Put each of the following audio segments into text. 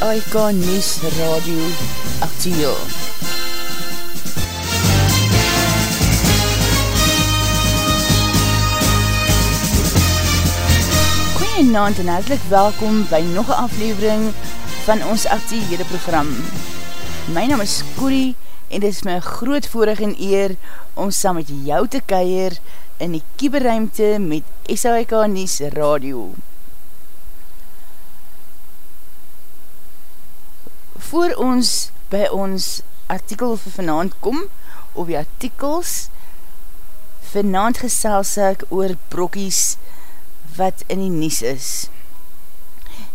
SAIK News Radio Actiel. Goeienaand en hartelijk welkom by nog een aflevering van ons actiehede program. My naam is Corrie en dit is my groot voorig en eer om saam met jou te keier in die kieberuimte met SAIK News Radio. Voor ons by ons artikel vir vanavond kom, of die artikels, vanavond gesels ek oor brokkies wat in die nies is.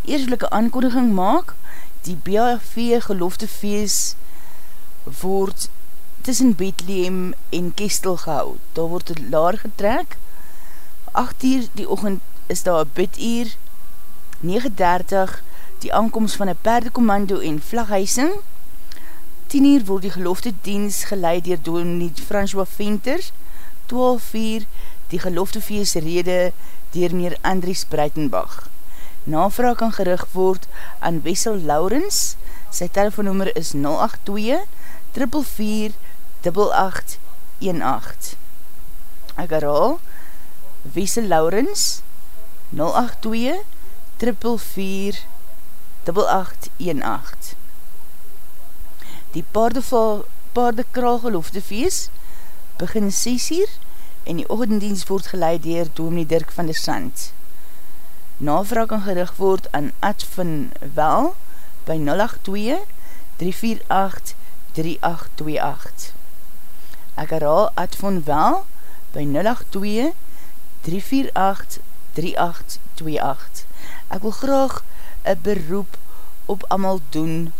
Eerstelike aankondiging maak, die BAV gelofte feest word tussen Bethlehem en Kestel gehou. Daar word het laar getrek. 8 uur die ochend is daar een bid uur. 9.30 die aankomst van een perdekommando en vlaghuising. 10 uur word die gelofte diens geleid dier Donie François Venter. 12 uur die gelofte feest rede dier meneer Andries Breitenbach. Navraag kan gerig word aan Wessel Laurens. Sy telefoonnummer is 082 444 8818 Ek herhaal Wessel Laurens 082 444 8818 Die paardekraal gelofte feest begin 6 uur en die ochendienst word geleid dier Dominee Dirk van der Sand. Navraag kan gerig word aan Ad van Wel by 082 348 3828 Ek herhaal Ad van Wel by 082 348 3828 Ek wil graag een beroep op amal doen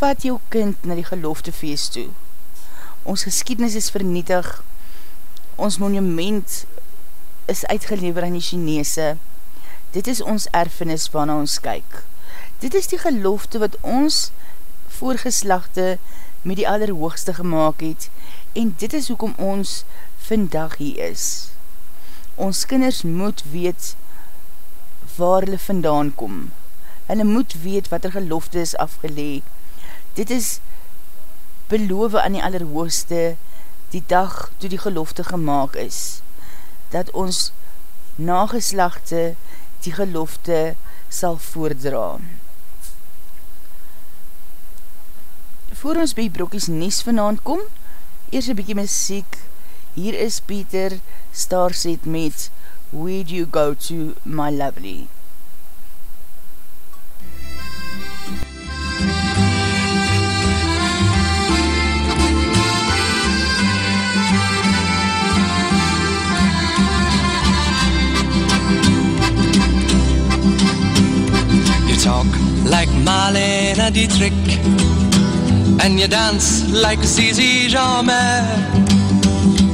Vat jou kind na die gelofte feest toe Ons geskiednis is vernietig ons monument is uitgelever aan die Chinese. Dit is ons erfenis waarna ons kyk. Dit is die gelofte wat ons voorgeslachte met die allerhoogste gemaakt het en dit is hoekom ons vandag hier is. Ons kinders moet weet waar hulle vandaan kom. Hulle moet weet wat er gelofte is afgelee. Dit is beloof aan die allerhoogste die dag toe die gelofte gemaakt is, dat ons nageslachte die gelofte sal voordra. Voor ons by Brokkies Nies vanavond kom, eers een bykie muziek, hier is Pieter Starset met Where Do You Go To My Lovely. You talk like Marlene Dietrich, and you dance like Zizi Jeanmaire.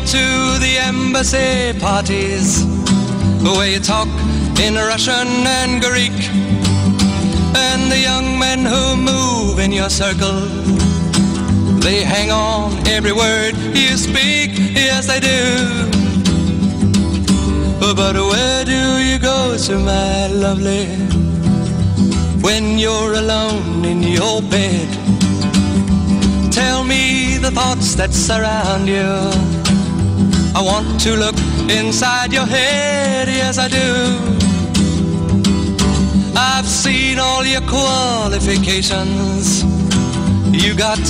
To the embassy parties where you talk in Russian and Greek, and the young men who move in your circle. They hang on every word you speak, yes they do. But where do you go to, my lovely? when you're alone in your bed. Tell me the thoughts that surround you. I want to look inside your head, yes, I do. I've seen all your qualifications you got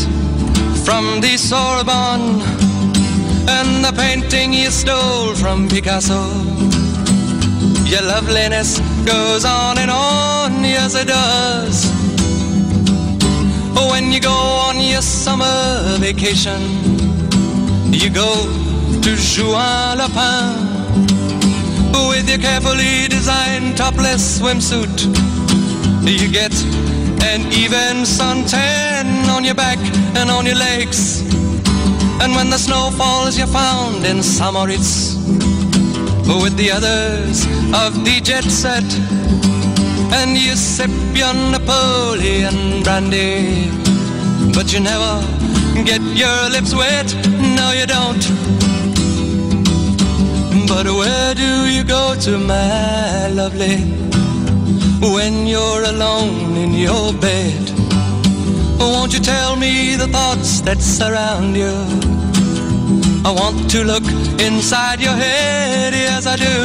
from the Sorbonne and the painting you stole from Picasso. Your loveliness goes on and on, yes it does. When you go on your summer vacation, you go to Juan Lapin with your carefully designed topless swimsuit. You get and even suntan on your back and on your legs. And when the snow falls, you're found in Samoritz with the others of the jet set. And you sip your Napoleon brandy, but you never get your lips wet. No, you don't. But where do you go to, my lovely, when you're alone in your bed? Won't you tell me the thoughts that surround you? I want to look inside your head, yes I do.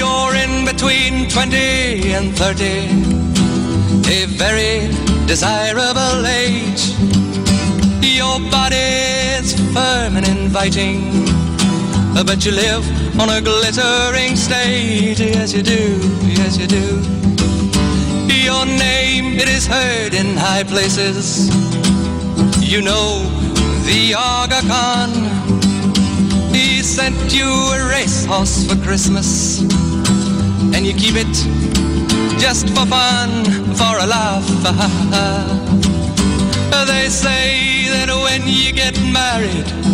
You're in between 20 and 30, a very desirable age. Your body's firm and inviting, but you live on a glittering stage, yes you do, yes you do. Your name, it is heard in high places. You know the Aga Khan. He sent you a racehorse for Christmas, and you keep it just for fun, for a laugh. they say that when you get married,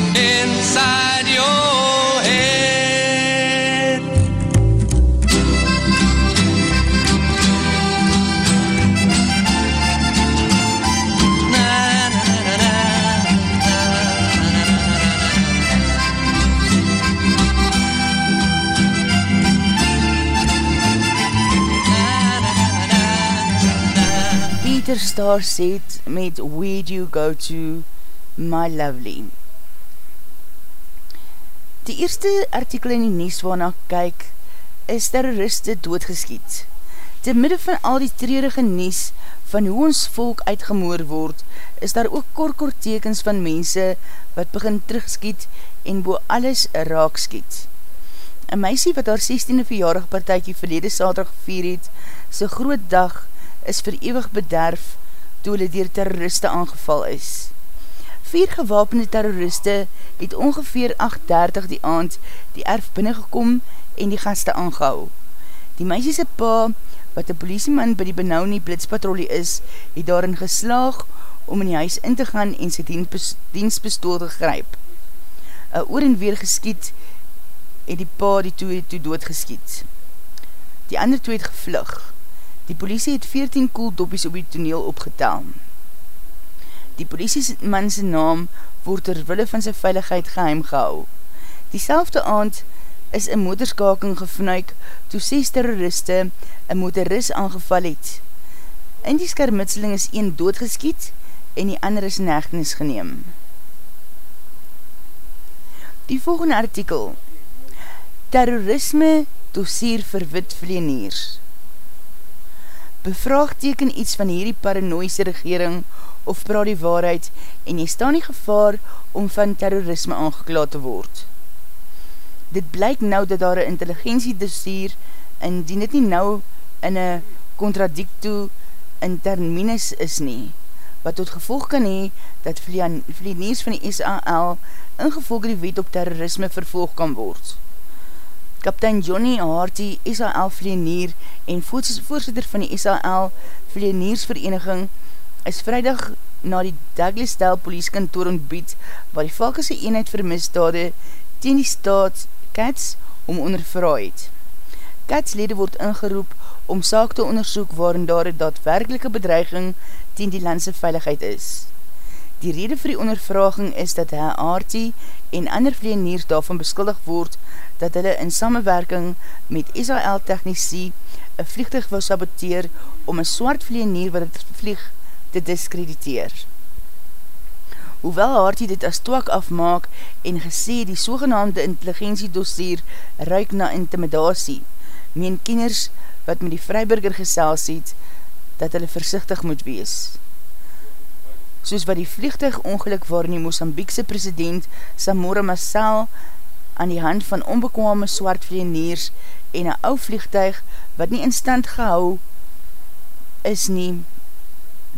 inside your head. Na, na, na, Peter Star said met Where Do You Go To, My Lovely. Die eerste artikel in die nies waarna kyk, is terroriste doodgeskiet. Te midde van al die treurige nies van hoe ons volk uitgemoor word, is daar ook korkortekens van mense wat begin terugskiet en bo alles raak skiet. Een meisie wat haar 16e verjaardag partijkie verlede saterdag gevier het, sy groot dag is vir ewig bederf toe hulle dier terroriste aangeval is. Vier gewapende terroriste het ongeveer 8.30 die aand die erf binnengekom en die gaste aangehou. Die meisiese pa, wat die politieman by die benauw nie blitspatrolie is, het daarin geslaag om in die huis in te gaan en sy dienstpistool te gryp. Een oor en weer geskiet het die pa die toe, toe doodgeskiet. Die ander twee het gevlug. Die polisie het 14 koeldoppies op die toneel opgetel. Die politiemanse naam word terwille van sy veiligheid geheim gehou. Diezelfde aand is een motorskaking gevnuik toe 6 terroriste een motoris aangeval het. In die skermitseling is een doodgeskiet en die ander is in hechtenis geneem. Die volgende artikel Terrorisme dossier vir wit vleeniers Bevraagteken iets van hierdie paranoïse regering of praat die waarheid en jy staan nie gevaar om van terrorisme aangeklaad te word. Dit blyk nou dat daar een intelligentie dossier en die dit nie nou in een contradicto in terminus is nie, wat tot gevolg kan hee dat vlieniers van die SAL ingevolge die wet op terrorisme vervolg kan word. Kaptein Johnny Harty, SAL vlienier en voorzitter van die SAL vlieniersvereniging is vrijdag na die Douglas Dale polieskantoor ontbied waar die valkese eenheid vir misdade teen die staat Cats om ondervraai het. Cats lede word ingeroep om saak te onderzoek waarin daar een daadwerkelike bedreiging teen die landse veiligheid is. Die rede vir die ondervraging is dat hy Aartie en ander vleeniers daarvan beskuldig word dat hulle in samenwerking met Israel technici een vliegtuig wil saboteer om een swart vleenier wat het vlieg te diskrediteer. Hoewel Hartie dit as twak afmaak en gesê die sogenaamde intelligentiedossier ruik na intimidatie, meen kenners wat met die Vryburger gesels het, dat hulle versichtig moet wees. Soos wat die vliegtuig ongeluk waarin die Mosambiekse president Samora Massal aan die hand van onbekwame swartvleeniers en een ou vliegtuig wat nie in stand gehou is nie,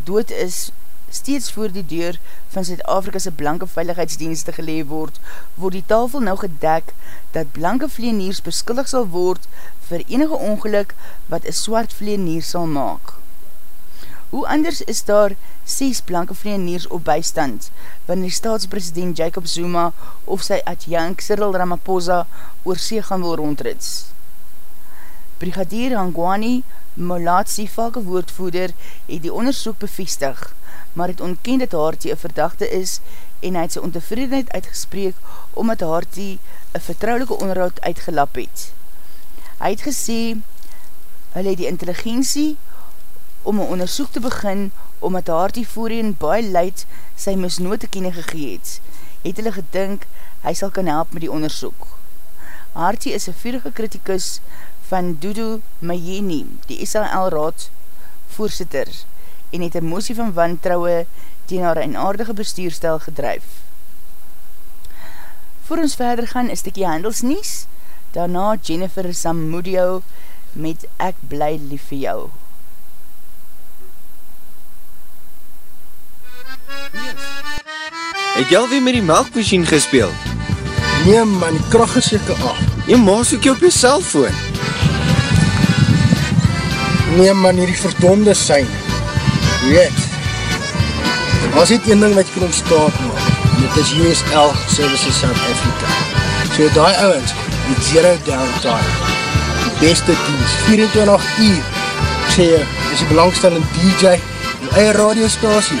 dood is, steeds voor die deur van Zuid-Afrika'se blanke veiligheidsdienste geleef word, word die tafel nou gedek dat blanke vleeniers beskuldig sal word vir enige ongeluk wat een swart vleenier sal maak. Hoe anders is daar 6 blanke vleeniers op bystand, wanneer die staatspresident Jacob Zuma of sy adjank Cyril Ramaphosa oor see gaan wil rondrits. Brigadier Hangwani Molatsi, valke woordvoeder, het die onderzoek bevestig, maar het ontken dat Hartie een verdachte is en hy het sy ontevredenheid uitgespreek omdat Hartie een vertrouwelike onderhoud uitgelap het. Hy het gesê, hy het die intelligentie om een onderzoek te begin omdat Hartie voorheen baie leid sy misnoot te kenne gegeet, het hulle gedink hy sal kan help met die onderzoek. Hartie is een vierige kritikus van Dudu Mayeni, die SLL Raad voorzitter, en het een motie van wantrouwe teen haar einaardige bestuurstel gedruif. Voor ons verder gaan is stikkie handelsnies, daarna Jennifer Samudio met Ek bly lief vir jou. Het jy alweer met die melkmachine gespeeld? Nee man, die kracht is jyke af. Jy maas ook jy op jy cellfoon. Nee man, hierdie verdonde sein. Weet, as het een ding wat jy kan ontstaat maak, dit is USL Services South Africa. So die ouwens, die zero downtime, die beste dienst, 24 uur, ek sê jy, is die belangstellende DJ, die eie radiostasie,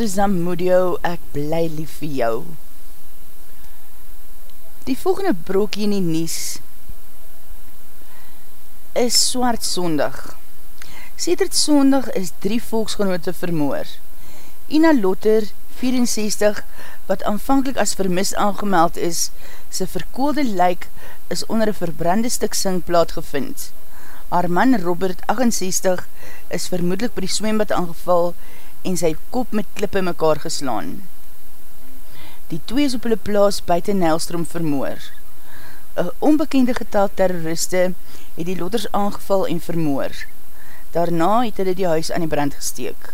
Jennifer Zamudio, ek bly lief vir jou. Die volgende broekie in die nies is Swart Sondag. Sedert Sondag is drie volksgenote vermoor. Ina Lotter, 64, wat aanvankelijk as vermis aangemeld is, sy verkoelde lijk is onder een verbrande stuk singplaat gevind. Haar man Robert, 68, is vermoedelijk by die swembad aangeval en sy kop met klippe mekaar geslaan. Die twee is op hulle plaas buiten Nijlstrom vermoor. Een onbekende getal terroriste het die lotters aangeval en vermoor. Daarna het hulle die huis aan die brand gesteek.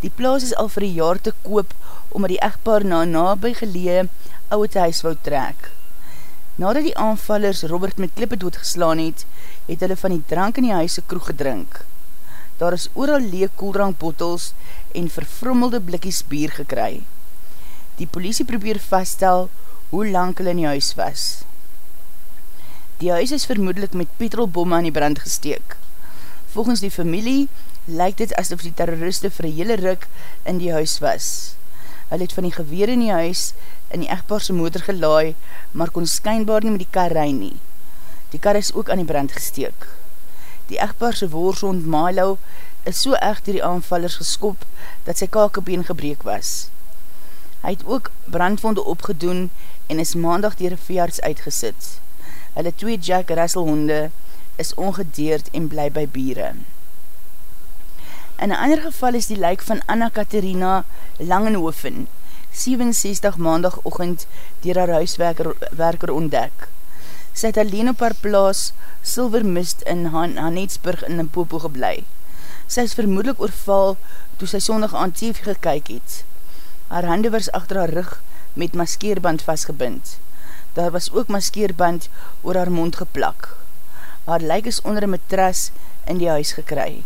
Die plaas is al vir die jaar te koop omdat die echtpaar na nabij gelee ouwe huis wou trek. Nadat die aanvallers Robert met klippe doodgeslaan het, het hulle van die drank in die huise kroeg gedrink. Daar is ooral leek koeldrankbottels en verfrommelde blikkies bier gekry. Die politie probeer vaststel hoe lang hulle in die huis was. Die huis is vermoedelijk met petrolbomme aan die brand gesteek. Volgens die familie lyk dit asof die terroriste vir hele ruk in die huis was. Hulle het van die geweer in die huis in die echtpaarse motor gelaai, maar kon skynbaar nie met die kar rein nie. Die kar is ook aan die brand gesteek. Die echtpaarse woorshond Milo is so echt door die aanvallers geskop dat sy kakebeen gebreek was. Hy het ook brandwonde opgedoen en is maandag dier veearts uitgesit. Hulle twee Jack Russell honde is ongedeerd en bly by bieren. In een ander geval is die lijk van Anna Katerina Langenhoven 67 maandag ochend dier haar huiswerker ontdek. Sy het alleen op haar plaas Silver Mist in Han Hanetsburg in Limpopo geblei. Sy is vermoedelijk oorval toe sy sondag aan TV gekyk het. Haar hande was achter haar rug met maskeerband vastgebind. Daar was ook maskeerband oor haar mond geplak. Haar lijk is onder een matras in die huis gekry.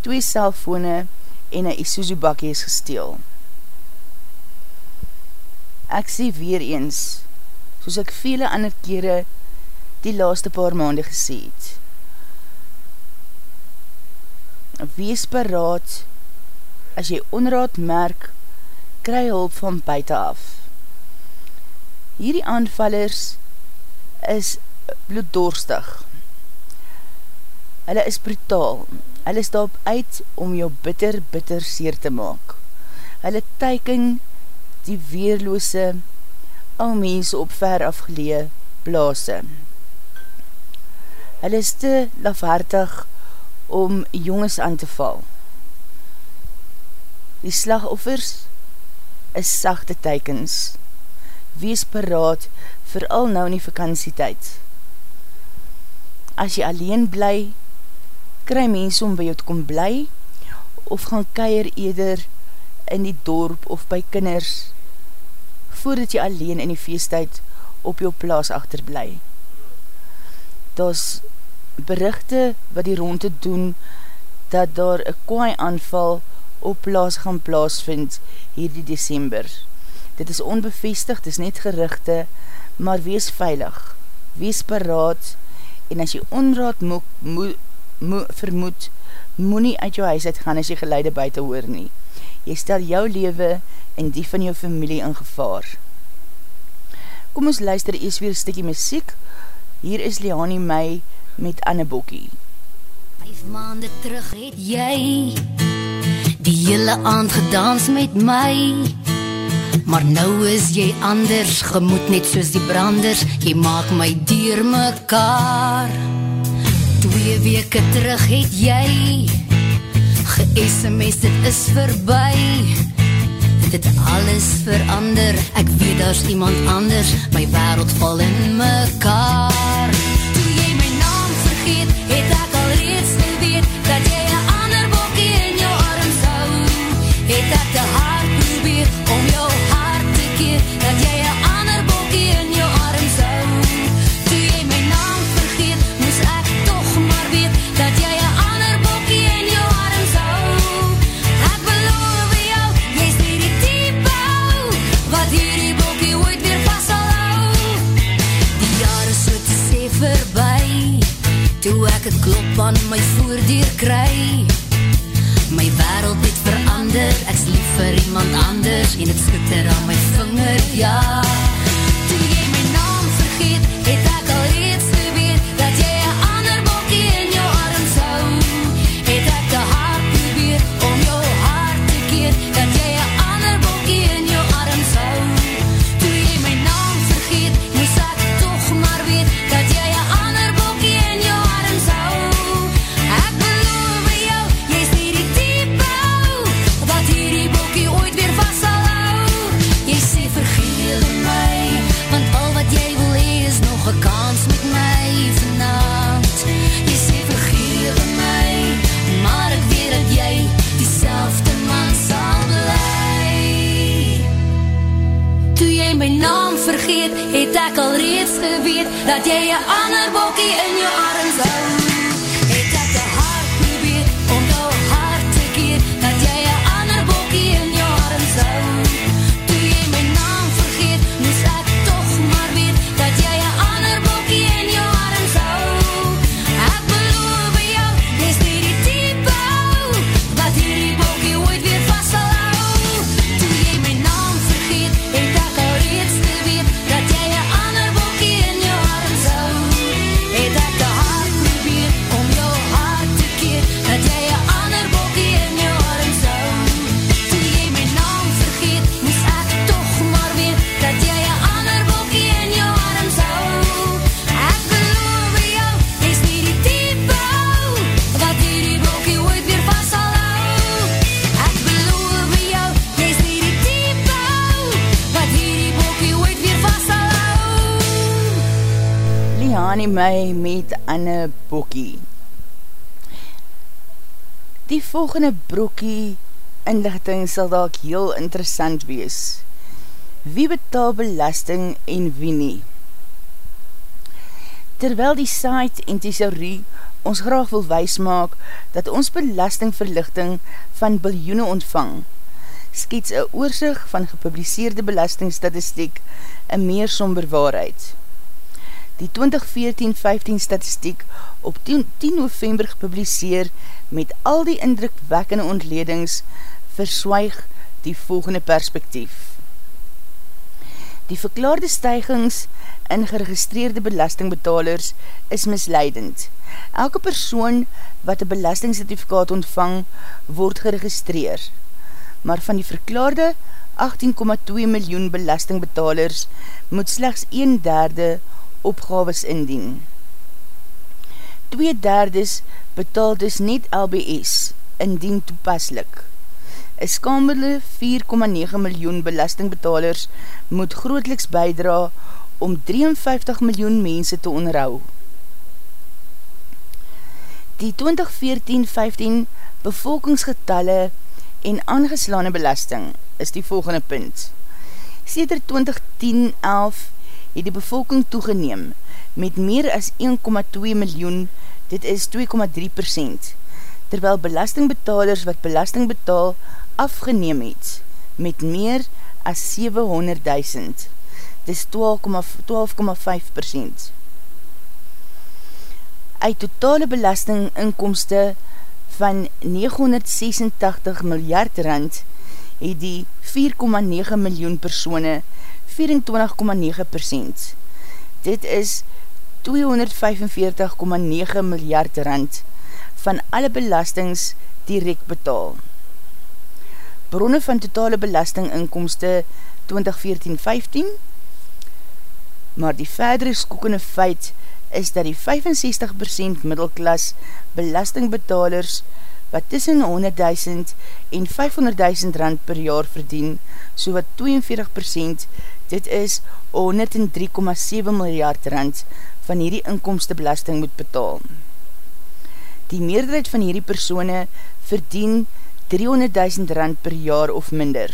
Twee cellfone en een Isuzu bakkie is gesteel. Ek sê weer eens, soos ek vele ander kere die laaste paar maande gesê het. Wees paraat, as jy onraad merk, kry hulp van buiten af. Hierdie aanvallers is bloeddorstig. Hulle is brutaal. Hulle daarop uit om jou bitter, bitter seer te maak. Hulle teiken die weerloose ou mense op ver afgelee blaase hulle is te lafhartig om jongens aan te val. Die slagoffers is sachte teikens. Wees paraat, vooral nou in die vakantietijd. As jy alleen bly, kry mens om by jou te kom bly, of gaan keier eder in die dorp of by kinders, voordat jy alleen in die feestheid op jou plaas achterblij daar's berichte wat die ronde doen dat daar een kwaai aanval op plaas gaan plaasvind hierdie december. Dit is onbevestig, dit is net gerichte, maar wees veilig, wees paraat en as jy onraad mo, mo, mo, vermoed, moet nie uit jou huis uitgaan as jy geleide buiten hoor nie. Jy stel jou lewe en die van jou familie in gevaar. Kom ons luister eers weer stikkie muziek, Hier is Leani May met Anne Bokkie. Vijf maanden terug het jy Die hele aand gedans met my. Maar nou is jy anders Gemoed net soos die branders. Jy maak my dier mekaar. Twee weke terug het jy Ge-SMS dit is verby dit alles verander. Ek weet is iemand anders. My wereld val in mekaar. Toe jy my naam vergeet Het my met Anne Bokkie. Die volgende broekie inlichting sal dalk heel interessant wees. Wie betaal belasting en wie nie? Terwyl die site en thesaurie ons graag wil weismaak dat ons belastingverlichting van biljoene ontvang, skets een oorzig van gepubliseerde belastingstatistiek een meer somber waarheid. Die 2014-15 statistiek op 10, 10 november gepubliseer met al die indrukwekkende ontledings verswaig die volgende perspektief. Die verklaarde stijgings in geregistreerde belastingbetalers is misleidend. Elke persoon wat een belastingcertificaat ontvang, word geregistreer. Maar van die verklaarde 18,2 miljoen belastingbetalers moet slechts 1 derde opgaves indien. Twee derdes betaal dus net LBS, indien toepaslik. Een skamele 4,9 miljoen belastingbetalers moet grootliks bijdra om 53 miljoen mense te onderhou. Die 2014-15 bevolkingsgetalle en aangeslaane belasting is die volgende punt. Seder 2010-11 het die bevolking toegeneem met meer as 1,2 miljoen, dit is 2,3%, terwyl belastingbetalers wat belasting betaal afgeneem het met meer as 700.000, dit is 12,5%. Uit totale belastinginkomste van 986 miljard rand het die 4,9 miljoen persone 24,9%. Dit is 245,9 miljard rand van alle belastings direct betaal. Bronne van totale belastinginkomste 2014-15 Maar die verdere skokkende feit is dat die 65% middelklas belastingbetalers wat tussen 100.000 en 500.000 rand per jaar verdien, so wat 42% dit is 103,7 miljard rand van hierdie inkomstebelasting moet betaal. Die meerderheid van hierdie persone verdien 300.000 rand per jaar of minder.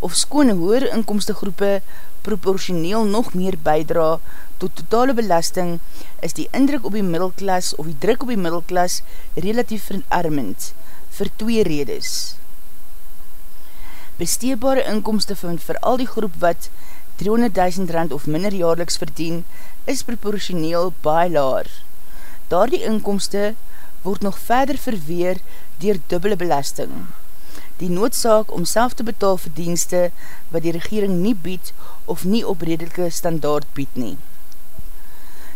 Of skone hoer inkomstegroepe proportioneel nog meer bijdra tot totale belasting, is die indruk op die middelklas of die druk op die middelklas relatief verarmend, vir twee redes. Besteedbare inkomste van vir al die groep wat 300.000 rand of minder jaarliks verdien, is proportioneel baie laar. Daar die inkomste word nog verder verweer dier dubbele belasting. die noodzaak om self te betaal vir dienste wat die regering nie bied of nie op redelike standaard bied nie.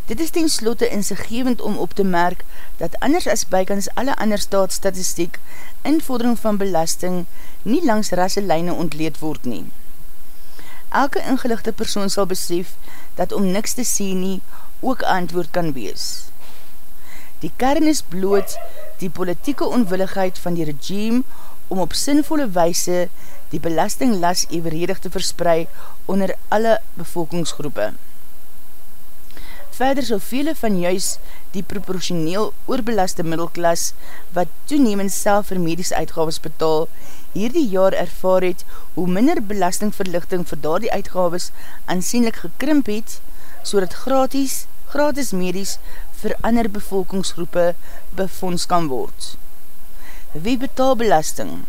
Dit is ten slotte insiggevend om op te merk dat anders as bykans alle ander staatsstatistiek invordering van belasting nie langs rasselijne ontleed word nie. Elke ingelichte persoon sal besef dat om niks te sê nie ook antwoord kan wees. Die kern is bloot die politieke onwilligheid van die regime om op sinvolle weise die belastinglas evenredig te versprei onder alle bevolkingsgroepen. Verder sal vele van juis die proportioneel oorbelaste middelklas wat toenemend self vir medische uitgaves betaal, hierdie jaar ervaar het hoe minder belastingverlichting vir daar die uitgaves aansienlik gekrimp het, so dat gratis, gratis medies vir ander bevolkingsgroepe befonds kan word. Wie betaal belasting?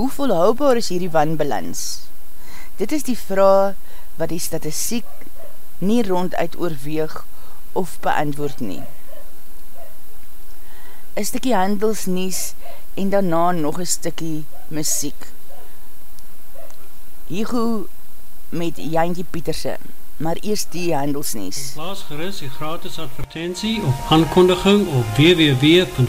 Hoe volhoubaar is hierdie wanbalans? Dit is die vraag wat die statistiek nie ronduit oorweeg of beantwoord nie. Een stikkie handelsnies en daarna nog een stikkie muziek. Hiego met Jankie Pieterse, maar eerst die handelsnies. Plaas geris die gratis advertentie of aankondiging op www.v.co.za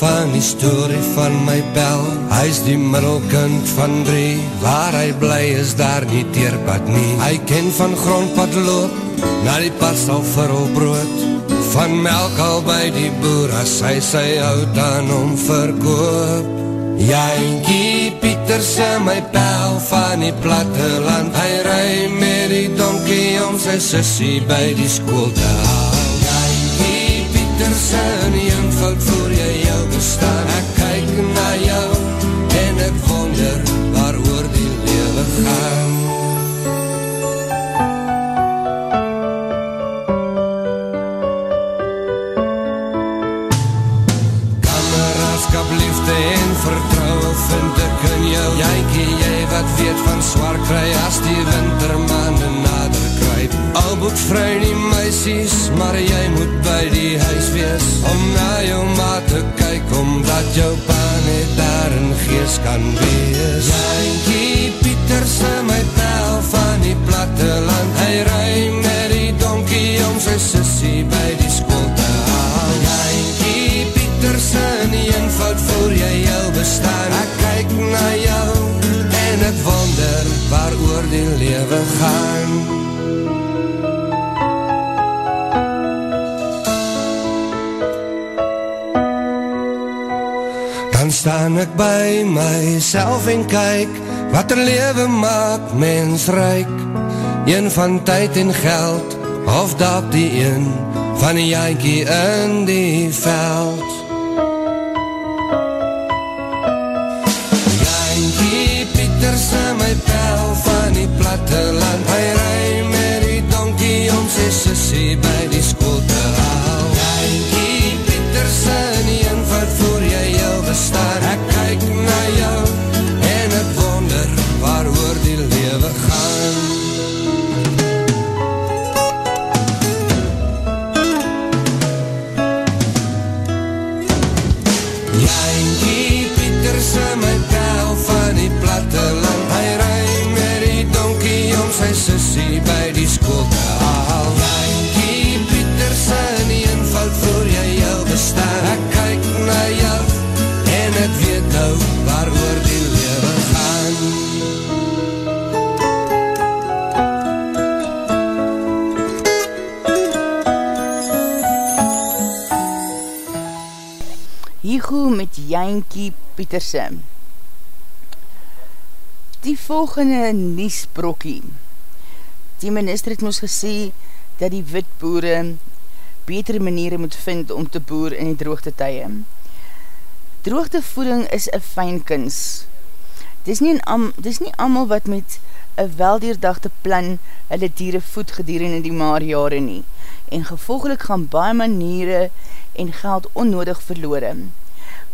van die story van my bel. Hy is die middelkind van drie. Waar hy bly is daar nie teerpad nie. Hy ken van grondpad loop Na die pas al vir al brood. Van melk al by die boer As hy sy hout aan hom verkoop. Jankie Pieterse my pel van die platteland. Hy rij met die donkie om sy sissie by die school te haal. Jankie Pieterse in die eenvoud voor jy jou bestaan Ek kyk na jou en ek wonder waar oor die lewe gaan. Kameraadskap, liefde en vertrouwe vind ek in jou. Jykie, jy wat weet van zwaar kry as die boek vry die meisies, maar jy moet by die huis wees. Om na jou ma te kyk, omdat jou pa net daar in gees kan wees. Jankie Pieterse, my pel van die platteland Hy rij met die donkie om sy sissie by die school te haal. Jankie Pieterse, nie eenvoud voor jy jou bestaan. Ek kyk na jou en ek wonder waar oor die lewe gaan Dan staan ek by myself en kyk Wat er lewe maak mens ryk. Een van tyd en geld Of dat die een Van die jankie in die veld. Jankie Pieterse my pel Van die platteland Hy Jankie Pieterse. Die volgende Niesbrokkie. Die minister het ons gesê dat die witboere betere maniere moet vind om te boer in die droogte tye. Droogtevoeding is een fijn kins. Dis nie, am, dis nie amal wat met een weldeerdagte plan hulle dieren voed gedurende die maar jare nie en gevolgelik gaan baie maniere en geld onnodig verloore.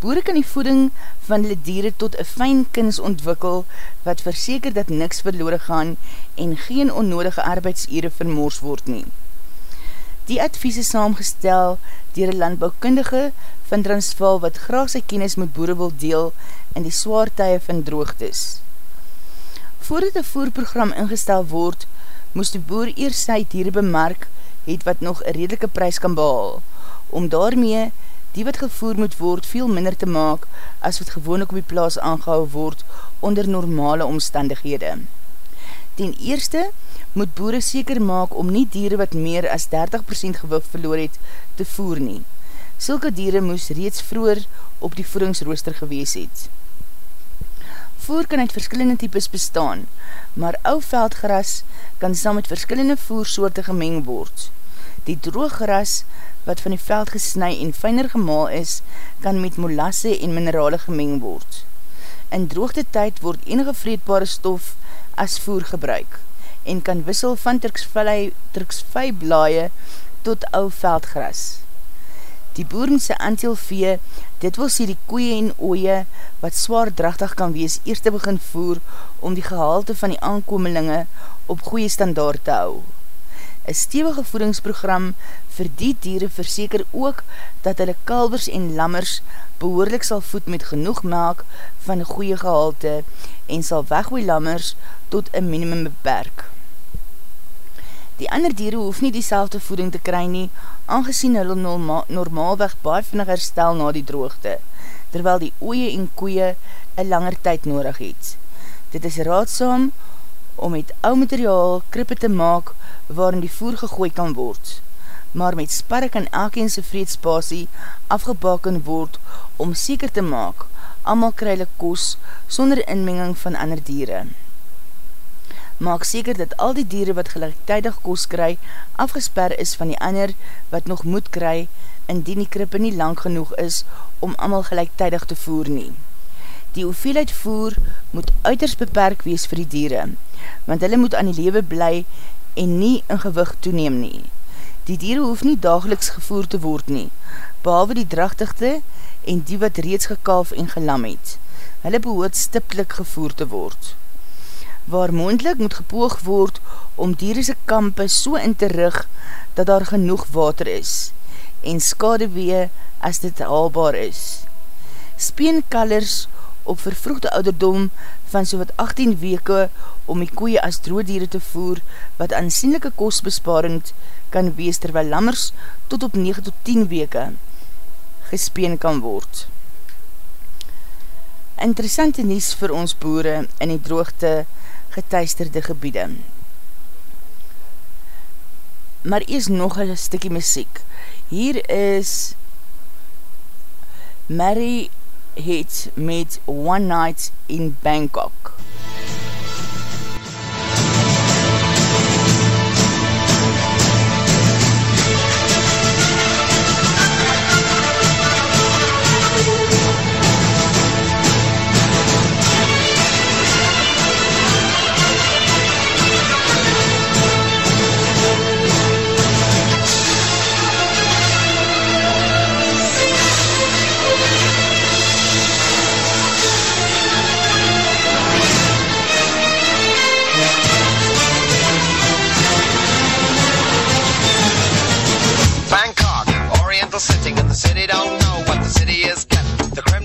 Boere kan die voeding van hulle dieren tot een fijn kins ontwikkel wat verseker dat niks verloore gaan en geen onnodige arbeidsere vermoors word nie. Die advies is saamgestel dier een landboukundige van Transvaal wat graag sy kennis met boere wil deel in die swaartuie van droogtes. Voordat die voerprogram ingestel word, moes die boer eers sy dieren bemerk het wat nog een redelike prijs kan behal, om daarmee die wat gevoer moet word veel minder te maak as wat gewoon op die plaas aangehou word onder normale omstandighede. Ten eerste moet boere seker maak om nie dieren wat meer as 30% gewig verloor het te voer nie. Sulke dieren moes reeds vroeger op die voedingsrooster gewees het. Voer kan uit verskillende types bestaan, maar ou veldgras kan saam met verskillende voersoorte gemeng word. Die drooggras wat van die veld gesnui en fijner gemaal is, kan met molasse en minerale gemeng word. In droogte tyd word enige vreedbare stof as voer gebruik en kan wissel van truksvei blaie tot ou veldgras die boer met sy anteel vee, dit wil sê die koeie en ooie, wat zwaar drachtig kan wees, eerst te begin voer, om die gehalte van die aankomelinge op goeie standaard te hou. Een stevige voedingsprogram vir die dieren verseker ook, dat hulle kalvers en lammers behoorlik sal voed met genoeg melk van goeie gehalte en sal weggooi lammers tot een minimum beperk. Die ander dieren hoef nie die voeding te kry nie, aangezien hulle norma normaalweg baie vinnig herstel na die droogte, terwyl die oeie en koeie een langer tyd nodig het. Dit is raadsaam om met ou materiaal krippe te maak waarin die voer gegooi kan word, maar met sparre kan elkeense vreedspasie afgebaken word om seker te maak, amal kryle koos sonder inmenging van ander dieren maak seker dat al die dieren wat gelijktijdig koos kry, afgesper is van die ander wat nog moet kry, indien die krippe nie lang genoeg is om amal gelijktijdig te voer nie. Die hoeveelheid voer moet uiters beperk wees vir die dieren, want hulle moet aan die lewe bly en nie in gewicht toeneem nie. Die dieren hoef nie dageliks gevoer te word nie, behalwe die drachtigte en die wat reeds gekalf en gelam het. Hulle behoort stiplik gevoer te word waar moendlik moet gepoog word om dierese kampe so in te rig dat daar genoeg water is en skadewee as dit haalbaar is. Speenkallers op vervroegde ouderdom van so wat 18 weke om die koeie as droodiere te voer wat aansienlijke kostbesparend kan wees terwyl lammers tot op 9 tot 10 weke gespeen kan word. Interessante nies vir ons boere in die droogte getuisterde gebiede. Maar eers nog een stikkie muziek. Hier is Mary Head met One Night in Bangkok.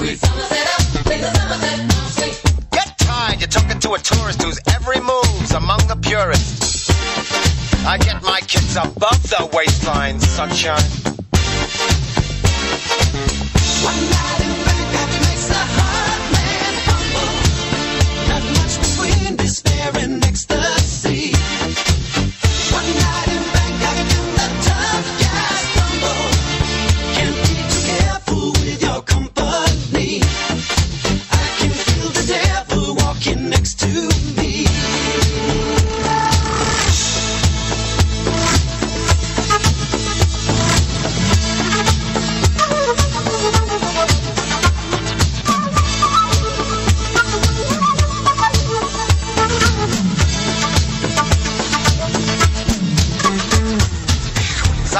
but get tired. You're talking to a tourist whose every move's among the purists. I get my kids above the waistline, sunshine. One night makes man. Not much between despair and ecstasy.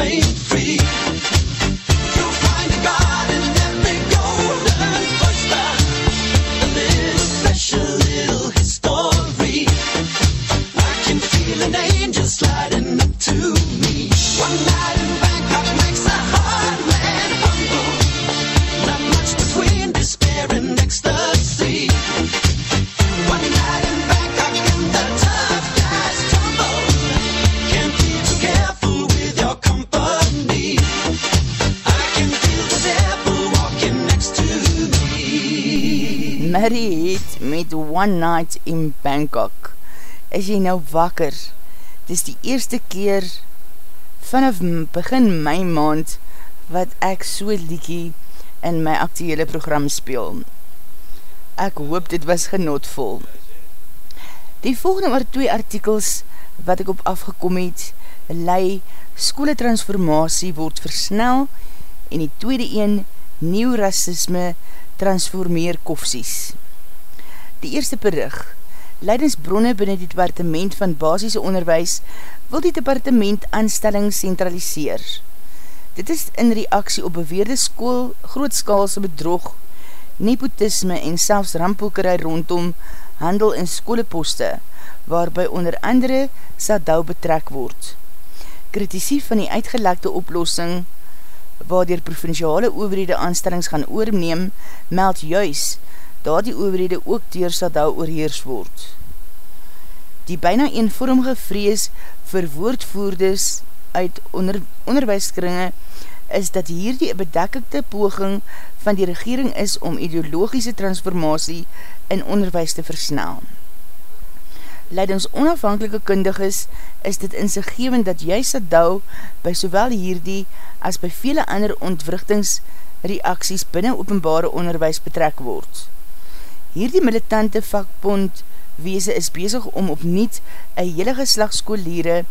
flame. Me. Married met One Night in Bangkok. Is jy nou wakker? Dis die eerste keer vanaf begin my maand wat ek so liekie in my actuele program speel. Ek hoop dit was genotvol. Die volgende maar twee artikels wat ek op afgekom het, lei skole transformatie word versnel en die tweede een, nieuw racisme transformeer kofsies. Die eerste berig, Leidensbronne binnen die departement van basisse onderwijs wil die departement aanstelling centraliseer. Dit is in reaksie op beweerde school, grootskaalse bedrog, nepotisme en selfs rampokerij rondom handel en skoleposte, waarby onder andere Sadou betrek word. Kritisie van die uitgelekte oplossing, waardier provinciale overhede aanstellings gaan oorneem, meld juis dat die overhede ook dier Sadou oorheers word. Die byna eenvormige vrees vir woordvoerders uit onder, onderwijskringe is dat hierdie bedekkende poging van die regering is om ideologiese transformatie in onderwijs te versnel. Leidings onafhankelike kundiges is dit in sy gewend dat jy Sadou by sowel hierdie as by vele ander ontwrichtingsreaksies binnen openbare onderwijs betrek word. Hierdie militante vakbond weese is bezig om opnieuw een hele geslag skoliere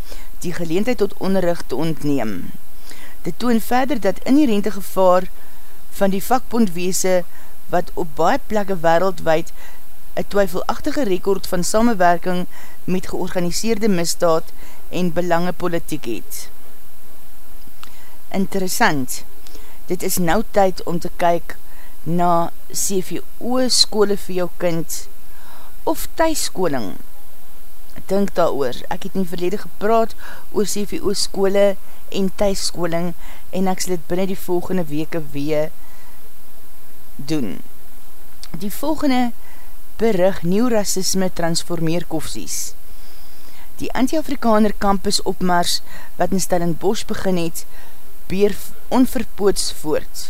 die geleentheid tot onderricht te ontneem. Dit toon verder dat inherente gevaar van die vakbondweese wat op baie plekke wereldwijd een twyfelachtige rekord van samenwerking met georganiseerde misdaad en belange politiek het. Interessant, dit is nou tyd om te kyk na CVO skole vir jou kind of thuiskoling. Dink daar oor, ek het in verlede gepraat oor CVO skole en thuiskoling en ek sal dit binnen die volgende weke weer doen. Die volgende berig Nieuw Racisme Transformeer Kofsies. Die anti-Afrikaner campus opmars wat in Stellenbosch begin het, beer onverpoots voort.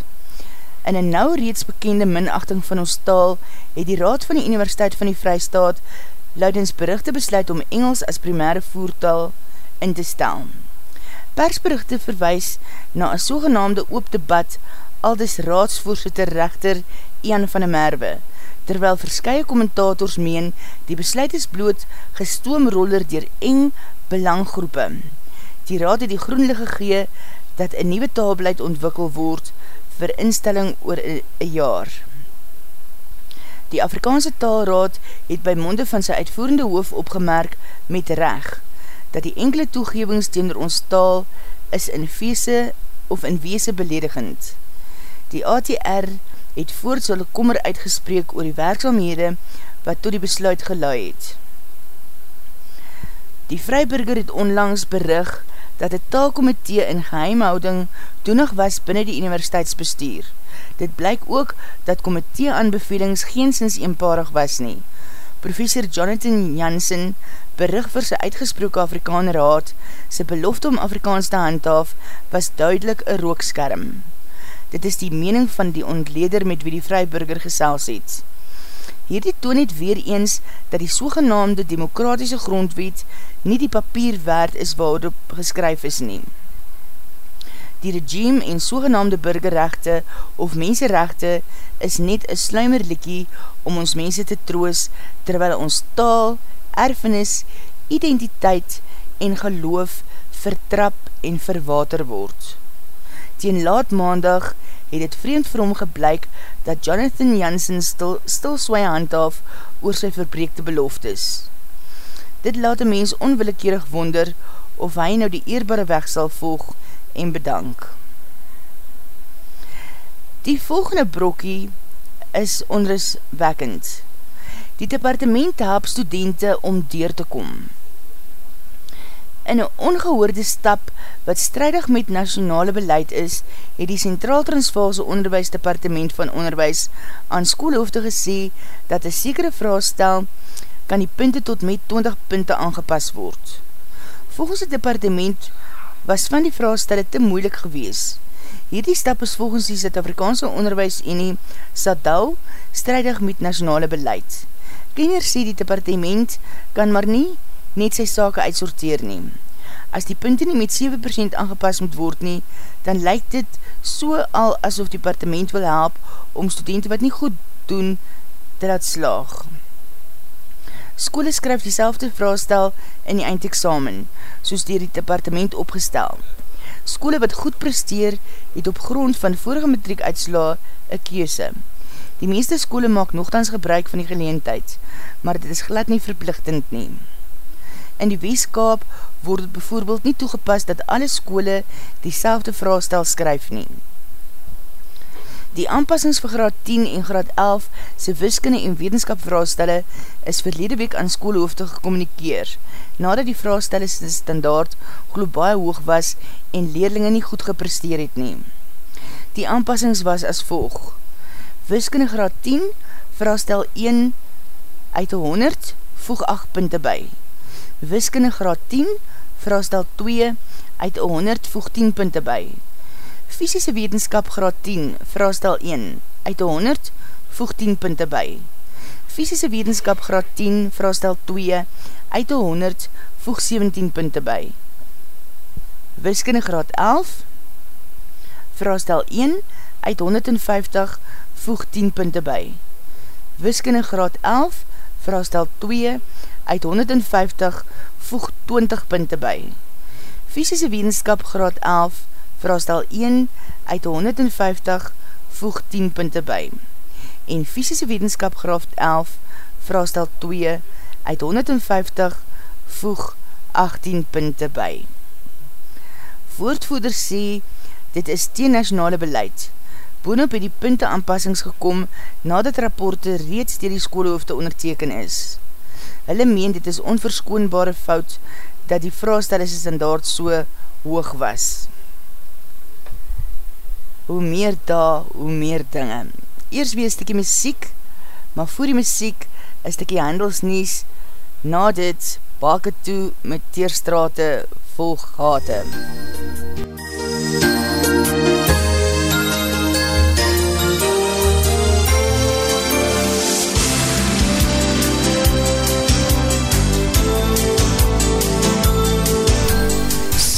In een nou reeds bekende minachting van ons taal het die Raad van die Universiteit van die Vrystaat luidens berichte besluit om Engels as primaire voertaal in te stel. Persberichte verwys na een sogenaamde oop debat aldus raadsvoorzitter rechter Ian van der Merwe, terwyl verskye kommentators meen die besluit is bloot gestoomroller dier eng belanggroepe. Die raad het die groenlig gegee dat een nieuwe taalbeleid ontwikkel word vir instelling oor een jaar. Die Afrikaanse taalraad het by monde van sy uitvoerende hoof opgemerk met reg, dat die enkele toegevings teender ons taal is in vese of in weese beledigend. Die ATR het voort sy kommer uitgespreek oor die werkzaamhede wat tot die besluit gelui het. Die Vryburger het onlangs berig dat die taalkomitee in geheimhouding toenig was binnen die universiteitsbestuur. Dit blyk ook dat komitee aanbevelings geensins eenparig was nie. Professor Jonathan Jansen berig vir sy uitgesproke Afrikaner raad, sy belofte om Afrikaans te handhaaf, was duidelik een rookskerm. Dit is die mening van die ontleder met wie die vryburger gesels het. Hierdie toon het weer eens dat die sogenaamde demokratiese grondwet nie die papier waard is waarop geskryf is nie. Die regime en sogenaamde burgerrechte of menserechte is net een sluimerlikkie om ons mense te troos terwyl ons taal, erfenis, identiteit en geloof vertrap en verwater word. Tien laat maandag het het vreemd vir hom geblyk dat Jonathan Jansen stil, stil swaai handhaaf oor sy verbreekte beloftes. Dit laat een mens onwillekeurig wonder of hy nou die eerbare weg sal volg en bedank. Die volgende brokkie is onruswekkend. Die departement help studenten om deur te kom in een ongehoorde stap wat strijdig met nationale beleid is, het die Centraal Transvaalse Onderwijsdepartement van Onderwijs aan skoolhoofde gesê dat een sekere vraagstel kan die punte tot met 20 punte aangepas word. Volgens het departement was van die vraagstelle te moeilik gewees. Hierdie stap is volgens die Zuid-Afrikaanse Onderwijs Unie SADAU strijdig met nationale beleid. Kenner sê die departement kan maar nie net sy sake uitsorteer neem. As die punte nie met 7% aangepas moet word nie, dan lyk dit so al asof departement wil help om studenten wat nie goed doen te laat slaag. Skole skryf die selfde vraagstel in die eindexamen, soos dier die departement opgestel. Skole wat goed presteer, het op grond van vorige metriek uitsla een keuse. Die meeste skole maak nogthans gebruik van die geleentheid, maar dit is glad nie verplichtend neem. In die Weeskaap word het bijvoorbeeld nie toegepas dat alle skole die selfde vraagstel skryf nie. Die aanpassings vir graad 10 en graad 11 sy wiskunde en wetenskap vraagstelle is verlede week aan skoolhoofde gekommunikeer, nadat die vraagstelle sy standaard globaal hoog was en leerlinge nie goed gepresteer het neem. Die aanpassings was as volg. Wiskunde graad 10, vraagstel 1 uit 100, voeg 8 punte by wiskunde graad 10, vraastel 2, uit 100 voeg 10 punte by. Fysische wetenskap graad 10, vraastel 1, uit 100 voeg 10 punte by. Fysische wetenskap graad 10, vraastel 2, uit 100 voeg 17 punte by. Wiskunde graad 11, vraastel 1, uit 150 voeg 10 punte by. Wiskunde graad 11, vraastel 2, uit 150 voeg 20 punte by. Fysische wetenskap graad 11, vraastel 1 uit 150 voeg 10 punte by. En fysische wetenskap graad 11, vraastel 2 uit 150 voeg 18 punte by. Woordvoeder sê, dit is teen nationale beleid. Boonop het die punte aanpassings gekom nadat rapporte reeds dier die skoolhoofde onderteken is. Hulle meen dit is onverskoonbare fout dat die vraagstellings standaard so hoog was. Hoe meer da, hoe meer dinge. Eers weer stikkie muziek, maar voor die muziek is stikkie handelsnies, na dit bake toe met teerstrate vol gate.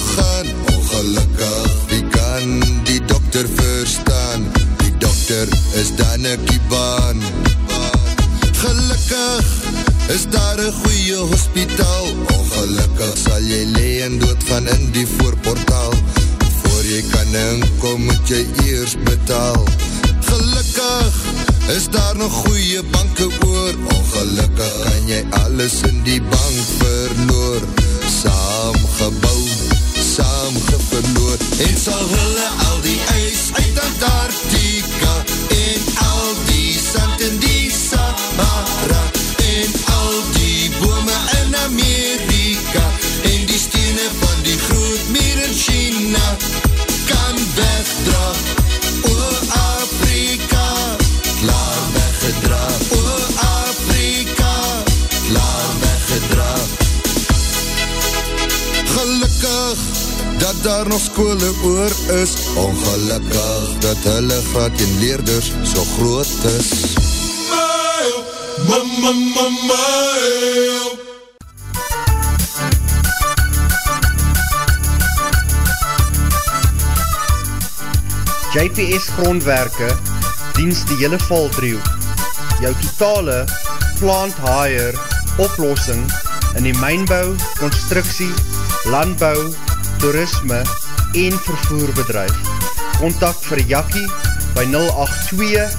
gaan. Ongelukkig, wie kan die dokter verstaan? Die dokter is dan ek die baan Gelukkig is daar een goeie hospitaal. Ongelukkig sal jy lee en doodgaan in die voorportaal. Voor jy kan inkom moet jy eers betaal. Gelukkig is daar nog goeie banke oor. Ongelukkig kan jy alles in die bank verloor. Saamgebouwd saam geverloor. En sal hulle al die ijs uit Antarktika En dat daar nog skole oor is. Ongelukkig dat hulle graad en leerders so groot is. Mama, mama, mama, JPS Grondwerke diens die hele valdriehoek. Jou totale plant hire oplossing in die mijnbouw, constructie, landbouw, toerisme en vervoerbedrijf. Contact vir Jakkie by 082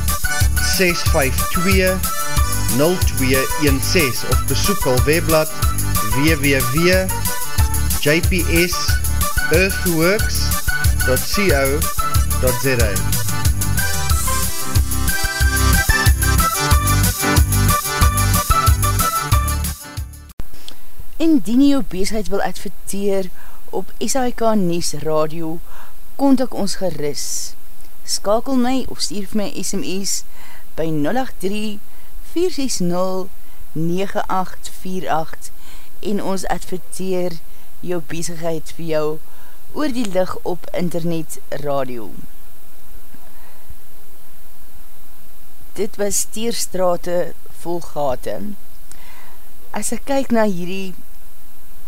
652 0216 of besoek al webblad www.jpsearthworks.co.za Indien jy jou bezigheid wil adverteer op SAIK Nies Radio, kontak ons geris. Skakel my of stuur my SMS by 083-460-9848 en ons adverteer jou bezigheid vir jou oor die lig op internet radio. Dit was steerstrate vol gaten. As ek kyk na hierdie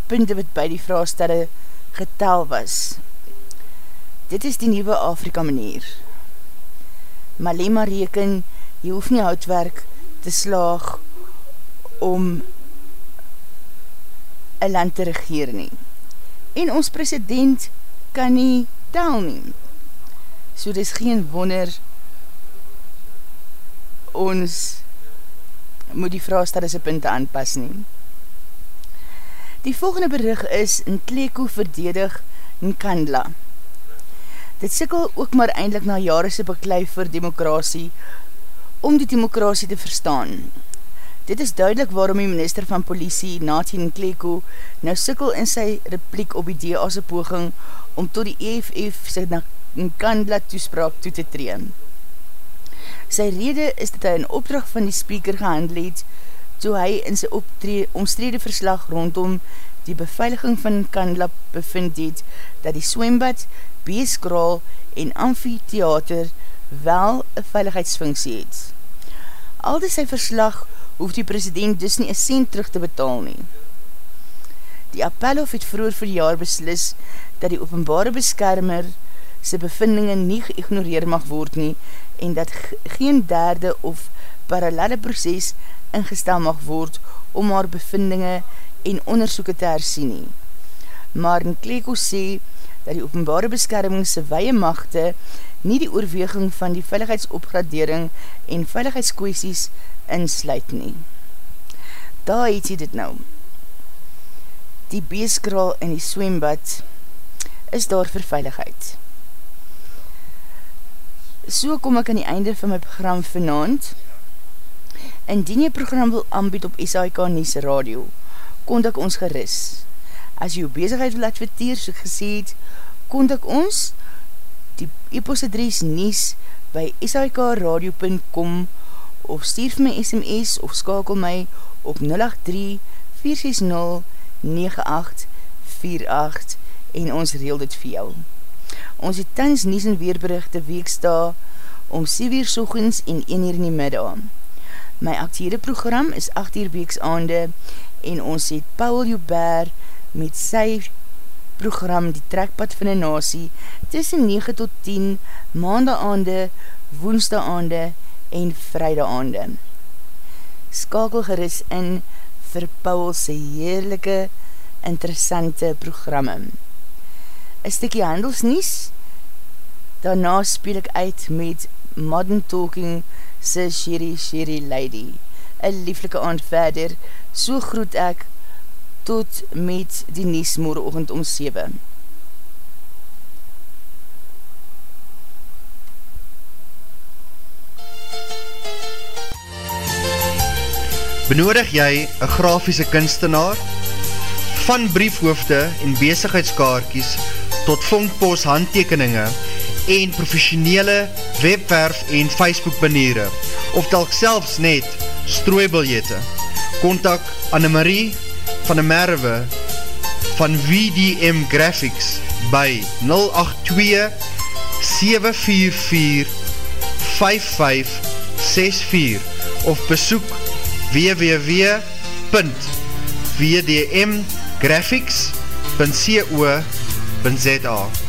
punte wat by die vraagstelle getel was. Dit is die nieuwe Afrika manier. Malema reken, jy hoef nie houtwerk te slaag om een land te regeer nie. En ons president kan nie tel nie. So dis geen wonder ons moet die vraagstelle sy punte aanpas nie. Die volgende berig is in Kleko verdedig Nkandla. Dit sikkel ook maar eindelijk na jare sy beklijf vir demokrasie om die demokrasie te verstaan. Dit is duidelik waarom die minister van politie, Nathan Kleko, nou sikkel in sy repliek op die DA's poging om tot die EFF sy Nkandla toespraak toe te treem. Sy rede is dat hy in opdracht van die speaker gehandel het, toe hy in sy omstrede verslag rondom die beveiliging van Kandla bevind het, dat die swembad, beeskraal en amphitheater wel een veiligheidsfunksie het. Alde sy verslag hoef die president dus nie een cent terug te betaal nie. Die appelhof het vroeger vir jaar beslis dat die openbare beskermer sy bevindinge nie geignoreer mag word nie en dat geen derde of parallelle proces ingestel mag word om haar bevindinge en onderzoeken te hersien nie. Maar Nkleko sê dat die openbare beskermingse weie machte nie die oorweging van die veiligheidsopgradering en veiligheidskwesties insluit nie. Daar het hy dit nou. Die beeskraal en die swembad is daar vir veiligheid. So kom ek aan die einde van my program vanavond. Indien jy program wil aanbied op SAIK Nies Radio, kontak ons geris. As jy jou bezigheid wil adverteer, so gesê het, kontak ons, die e-postadres Nies by sikradio.com of stuur my SMS of skakel my op 083-460-9848 en ons reel dit vir jou. Ons het tans Nies en Weerberichte weeksta om 7 uur sochens en 1 uur in die middag. My actiere program is 8 uur weeks aande en ons het Paul Joubert met sy program Die Trekpad van die Nasie tussen 9 tot 10 maandag aande, woensdag aande en vrijdag aande. Skakel geris in vir Paul sy heerlijke, interessante programme. Een stikkie handelsnies, daarna speel ek uit met Modern Talking se Sherry Sherry Lady. Een lieflike aand verder, so groet ek tot met die nies morgenochtend om 7. Benodig jy een grafiese kunstenaar? Van briefhoofde en bezigheidskaartjes tot vondpost handtekeninge en professionele webwerf en Facebook baniere of telk selfs net strooibiljette. Contact Annemarie van der Merwe van VDM Graphics by 082 744 5564 of besoek www.vdmgraphics.co.za Oh,